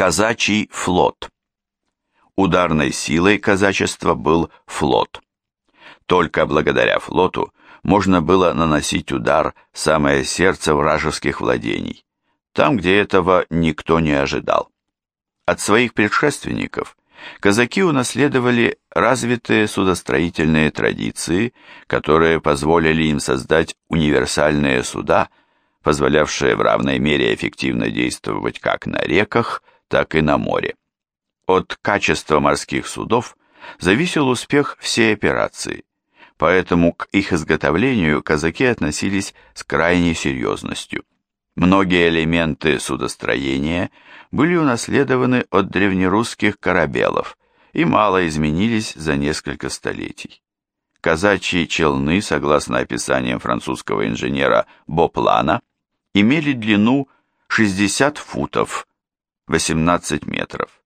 Казачий флот. Ударной силой казачества был флот. Только благодаря флоту можно было наносить удар в самое сердце вражеских владений, там, где этого никто не ожидал. От своих предшественников казаки унаследовали развитые судостроительные традиции, которые позволили им создать универсальные суда, позволявшие в равной мере эффективно действовать как на реках, так и на море. От качества морских судов зависел успех всей операции, поэтому к их изготовлению казаки относились с крайней серьезностью. Многие элементы судостроения были унаследованы от древнерусских корабелов и мало изменились за несколько столетий. Казачьи челны, согласно описаниям французского инженера Боплана, имели длину 60 футов, 18 метров,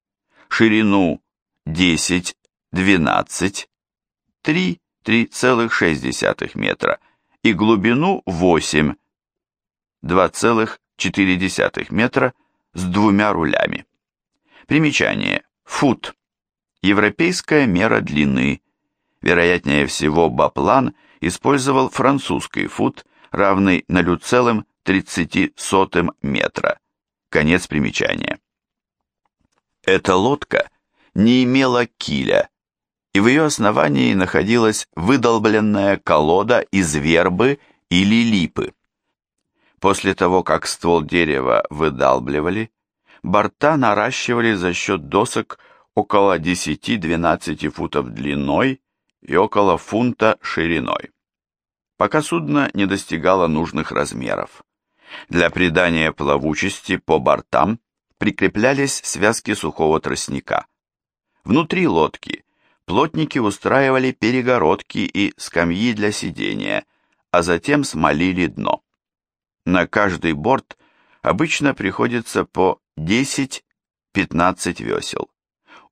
ширину 10, 12, 3, 3,6 метра и глубину 8, 2,4 метра с двумя рулями. Примечание. Фут. Европейская мера длины. Вероятнее всего, Баплан использовал французский фут, равный 0,30 метра. Конец примечания. Эта лодка не имела киля, и в ее основании находилась выдолбленная колода из вербы или липы. После того, как ствол дерева выдалбливали, борта наращивали за счет досок около 10-12 футов длиной и около фунта шириной, пока судно не достигало нужных размеров. Для придания плавучести по бортам прикреплялись связки сухого тростника. Внутри лодки плотники устраивали перегородки и скамьи для сидения, а затем смолили дно. На каждый борт обычно приходится по 10-15 весел.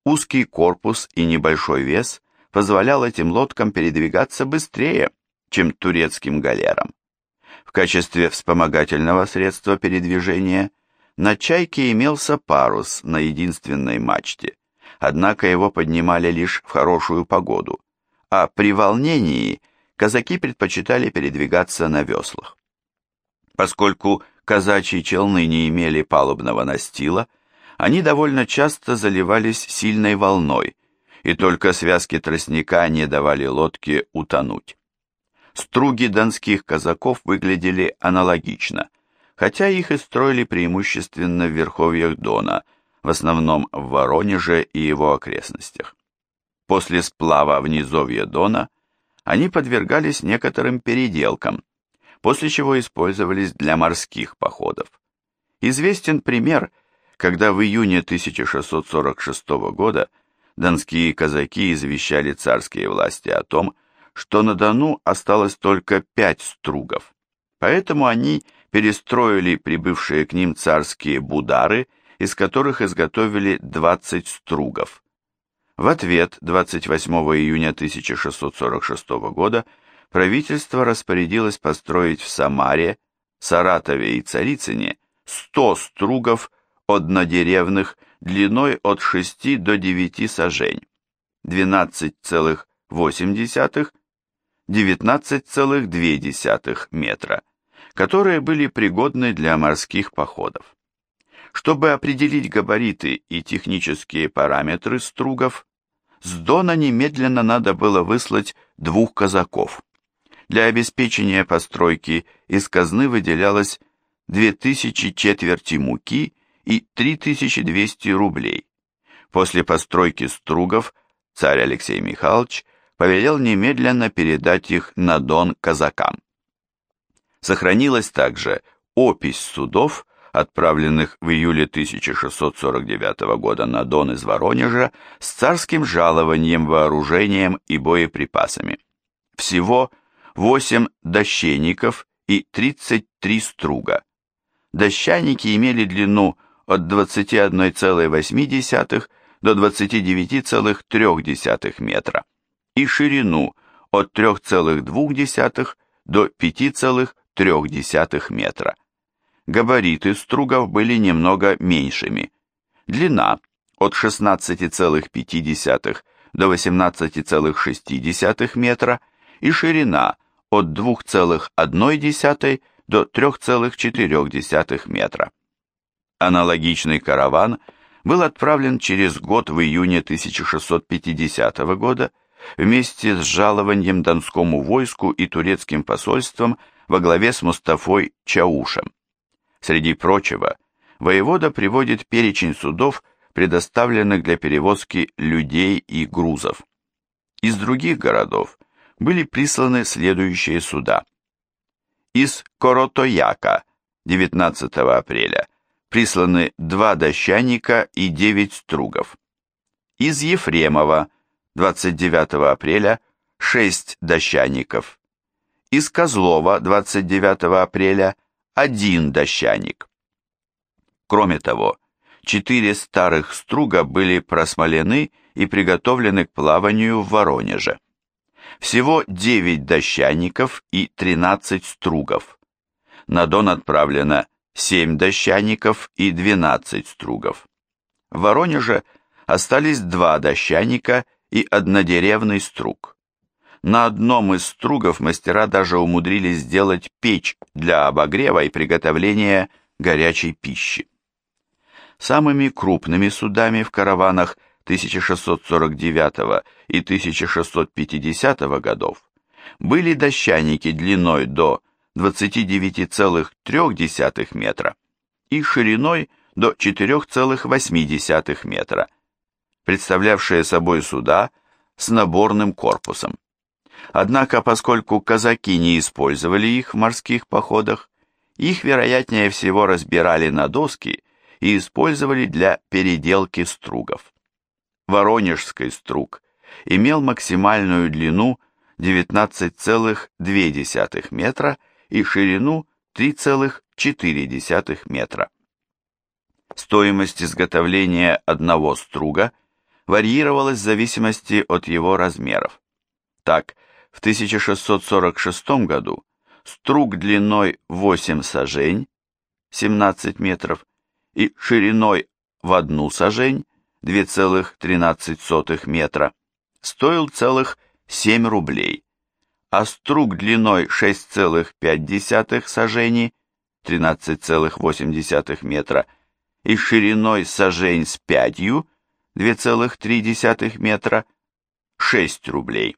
Узкий корпус и небольшой вес позволял этим лодкам передвигаться быстрее, чем турецким галерам. В качестве вспомогательного средства передвижения на «Чайке» имелся парус на единственной мачте, однако его поднимали лишь в хорошую погоду, а при волнении казаки предпочитали передвигаться на веслах. Поскольку казачьи челны не имели палубного настила, они довольно часто заливались сильной волной, и только связки тростника не давали лодке утонуть. Струги донских казаков выглядели аналогично, хотя их и строили преимущественно в верховьях Дона, в основном в Воронеже и его окрестностях. После сплава в низовье Дона они подвергались некоторым переделкам, после чего использовались для морских походов. Известен пример, когда в июне 1646 года донские казаки извещали царские власти о том, что на Дону осталось только пять стругов, поэтому они перестроили прибывшие к ним царские будары, из которых изготовили 20 стругов. В ответ 28 июня 1646 года правительство распорядилось построить в Самаре, Саратове и Царицыне 100 стругов однодеревных длиной от 6 до 9 сажень, 12,8 19,2 метра, которые были пригодны для морских походов. Чтобы определить габариты и технические параметры стругов, с Дона немедленно надо было выслать двух казаков. Для обеспечения постройки из казны выделялось 2000 четверти муки и 3200 рублей. После постройки стругов царь Алексей Михайлович повелел немедленно передать их на Дон казакам. Сохранилась также опись судов, отправленных в июле 1649 года на Дон из Воронежа с царским жалованием, вооружением и боеприпасами. Всего 8 дощеников и 33 струга. Дощаники имели длину от 21,8 до 29,3 метра и ширину от 3,2 до 5,3 метра. Габариты стругов были немного меньшими. длина от 16,5 до 18,6 метра и ширина от 2,1 до 3,4 метра. Аналогичный караван был отправлен через год в июне 1650 года вместе с жалованием Донскому войску и турецким посольством во главе с Мустафой Чаушем. Среди прочего, воевода приводит перечень судов, предоставленных для перевозки людей и грузов. Из других городов были присланы следующие суда. Из Коротояка 19 апреля присланы два дощаника и девять стругов. Из Ефремова 29 апреля шесть дощаников. Из Козлова 29 апреля один дощаник. Кроме того, четыре старых струга были просмолены и приготовлены к плаванию в Воронеже. Всего 9 дощаников и 13 стругов. На Дон отправлено 7 дощаников и 12 стругов. В Воронеже остались два дощаника и однодеревный струг. На одном из стругов мастера даже умудрились сделать печь для обогрева и приготовления горячей пищи. Самыми крупными судами в караванах 1649 и 1650 годов были дощаники длиной до 29,3 метра и шириной до 4,8 метра, представлявшие собой суда с наборным корпусом. Однако, поскольку казаки не использовали их в морских походах, их, вероятнее всего, разбирали на доски и использовали для переделки стругов. Воронежский струг имел максимальную длину 19,2 метра и ширину 3,4 метра. Стоимость изготовления одного струга варьировалась в зависимости от его размеров. Так, в 1646 году струг длиной 8 сажень, 17 метров, и шириной в одну сажень, 2,13 метра, стоил целых 7 рублей, а струг длиной 6,5 сажени, 13,8 метра, и шириной сажень с пятью, 2,3 метра, 6 рублей.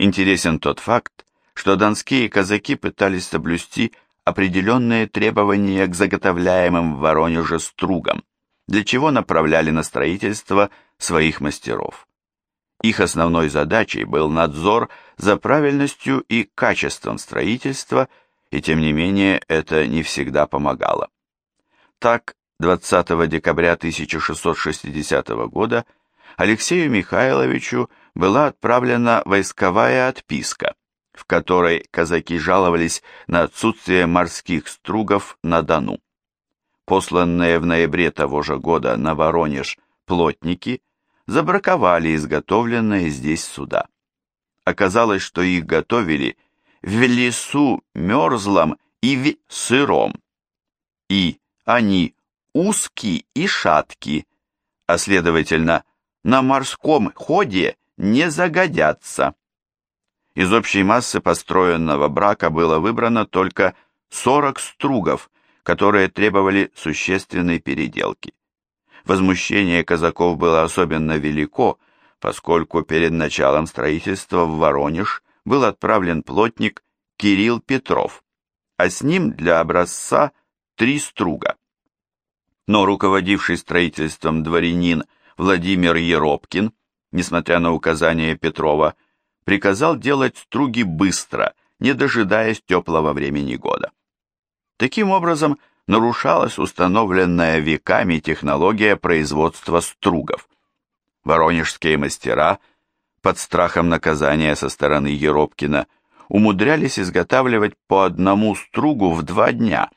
Интересен тот факт, что донские казаки пытались соблюсти определенные требования к заготовляемым в Воронеже стругам, для чего направляли на строительство своих мастеров. Их основной задачей был надзор за правильностью и качеством строительства, и тем не менее это не всегда помогало. Так, 20 декабря 1660 года Алексею Михайловичу была отправлена войсковая отписка, в которой казаки жаловались на отсутствие морских стругов на Дону. Посланные в ноябре того же года на Воронеж плотники забраковали изготовленные здесь суда. Оказалось, что их готовили в лесу мерзлом и в сыром, и они узкие и шаткие, а следовательно, на морском ходе не загодятся. Из общей массы построенного брака было выбрано только 40 стругов, которые требовали существенной переделки. Возмущение казаков было особенно велико, поскольку перед началом строительства в Воронеж был отправлен плотник Кирилл Петров, а с ним для образца три струга. Но руководивший строительством дворянин Владимир Еропкин несмотря на указания Петрова, приказал делать струги быстро, не дожидаясь теплого времени года. Таким образом, нарушалась установленная веками технология производства стругов. Воронежские мастера, под страхом наказания со стороны Еропкина, умудрялись изготавливать по одному стругу в два дня,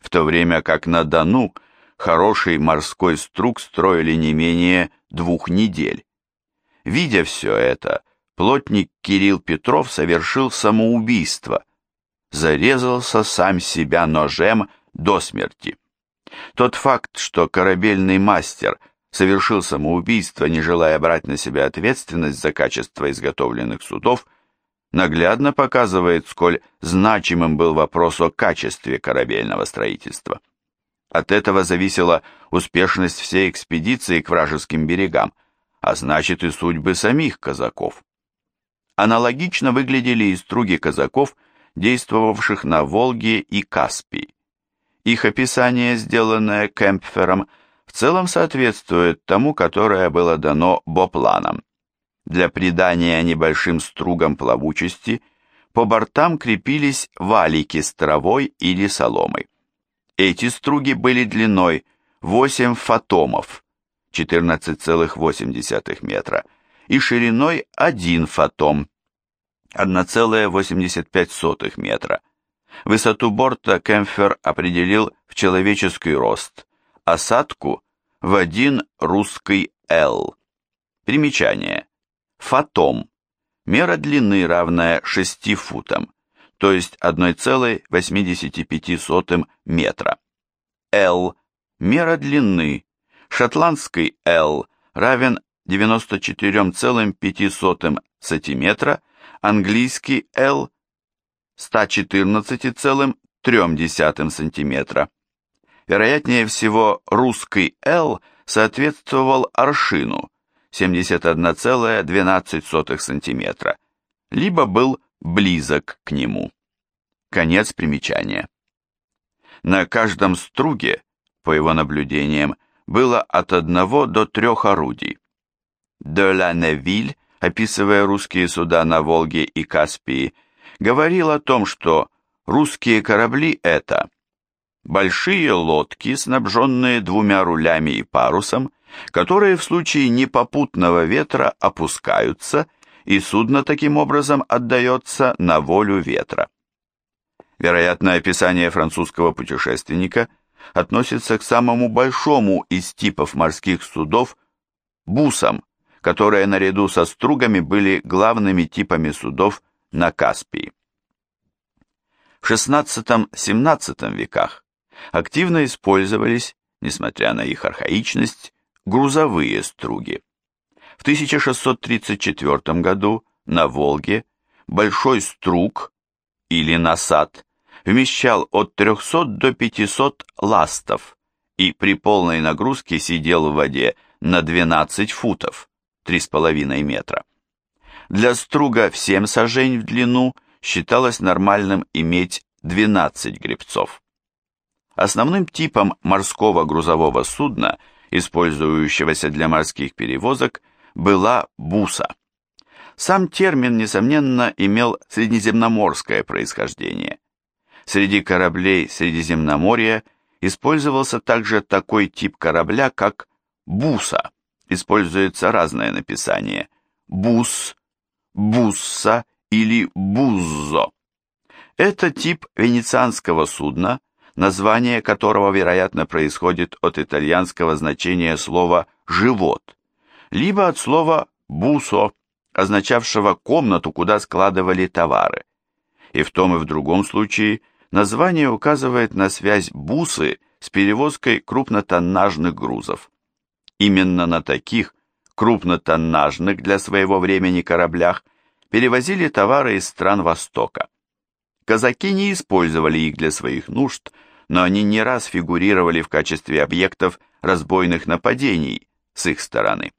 в то время как на Дону хороший морской струг строили не менее двух недель. Видя все это, плотник Кирилл Петров совершил самоубийство, зарезался сам себя ножем до смерти. Тот факт, что корабельный мастер совершил самоубийство, не желая брать на себя ответственность за качество изготовленных судов, наглядно показывает, сколь значимым был вопрос о качестве корабельного строительства. От этого зависела успешность всей экспедиции к вражеским берегам, а значит и судьбы самих казаков. Аналогично выглядели и струги казаков, действовавших на Волге и Каспии. Их описание, сделанное Кемпфером, в целом соответствует тому, которое было дано Бопланом. Для придания небольшим стругам плавучести по бортам крепились валики с травой или соломой. Эти струги были длиной 8 фотомов, 14,8 метра, и шириной 1 фотом, 1,85 метра. Высоту борта Кемфер определил в человеческий рост, осадку в один русский «Л». Примечание. Фотом. Мера длины равная 6 футам, то есть 1,85 метра. L. Мера длины. Шотландский L равен 94,5 см, английский L 114,3 см. Вероятнее всего, русский L соответствовал аршину 71,12 см, либо был близок к нему. Конец примечания. На каждом струге, по его наблюдениям, было от одного до трех орудий. Де ла Невиль, описывая русские суда на Волге и Каспии, говорил о том, что русские корабли это большие лодки, снабженные двумя рулями и парусом, которые в случае непопутного ветра опускаются, и судно таким образом отдается на волю ветра. Вероятно, описание французского путешественника относится к самому большому из типов морских судов – бусам, которые наряду со стругами были главными типами судов на Каспии. В XVI-XVII веках активно использовались, несмотря на их архаичность, грузовые струги. В 1634 году на Волге большой струг или насад вмещал от 300 до 500 ластов и при полной нагрузке сидел в воде на 12 футов, 3,5 метра. Для струга в 7 сажень в длину считалось нормальным иметь 12 гребцов. Основным типом морского грузового судна, использующегося для морских перевозок, была буса. Сам термин, несомненно, имел средиземноморское происхождение. Среди кораблей Средиземноморья использовался также такой тип корабля, как буса. Используется разное написание – бус, бусса или буззо. Это тип венецианского судна, название которого, вероятно, происходит от итальянского значения слова «живот», либо от слова «бусо», означавшего комнату, куда складывали товары. И в том и в другом случае – Название указывает на связь бусы с перевозкой крупнотоннажных грузов. Именно на таких крупнотоннажных для своего времени кораблях перевозили товары из стран Востока. Казаки не использовали их для своих нужд, но они не раз фигурировали в качестве объектов разбойных нападений с их стороны.